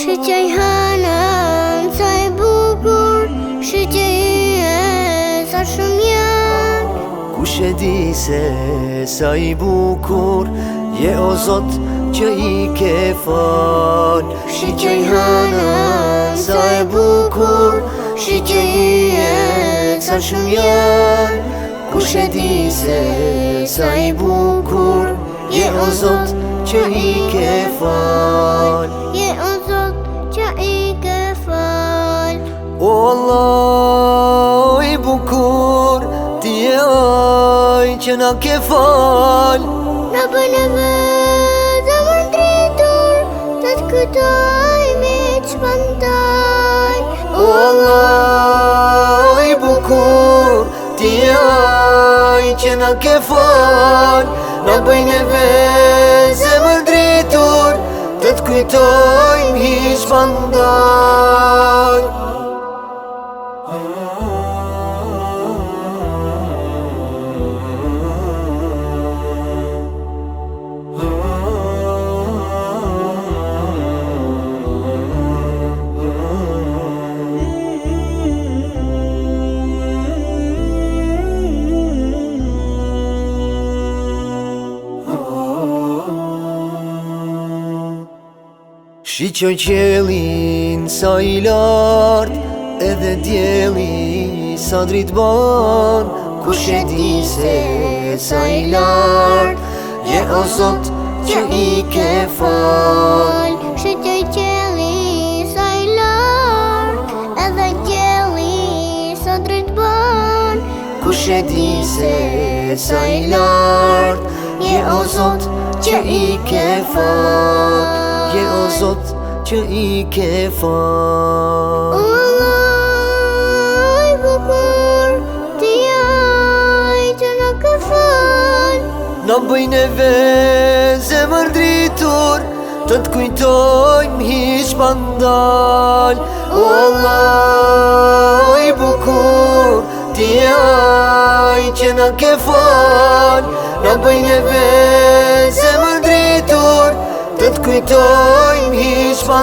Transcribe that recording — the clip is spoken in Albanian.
Shqyqaj hanën sa e bukur Shqyqaj e sa shumë janë Ku shedi se sa bukur Je ozot zot që i ke fal Shqyqaj hanën sa e bukur Shqyqaj e sa shumë janë Kush e di sa i bukur Je o Zot që i ke fal Je o Zot që i ke fal O Allah i bukur Ti oj aj që na ke fal Në bëllë me dhe mëndritur Të të këtoj me që pëndaj O Allah që në ke fal Në bëjnë e vezë më dritur Të të kujtojmë hishë pandar Shqyqo qelin sa i lart Edhe djelin sa drit ban Ku di se sa i lart Je o sot që i ke fal Shqyqo qelin sa i lart Edhe djelin sa drit ban Ku di se sa i lart Je o që i ke fal je o zot që i ke fal Allah, bukur, ti që në ke fal Në bëjnë e veze mërdritur Të të kujtojmë hish pandal O Allah, bukur, ti aj që në ke fal Në bëjnë e veze ווי דו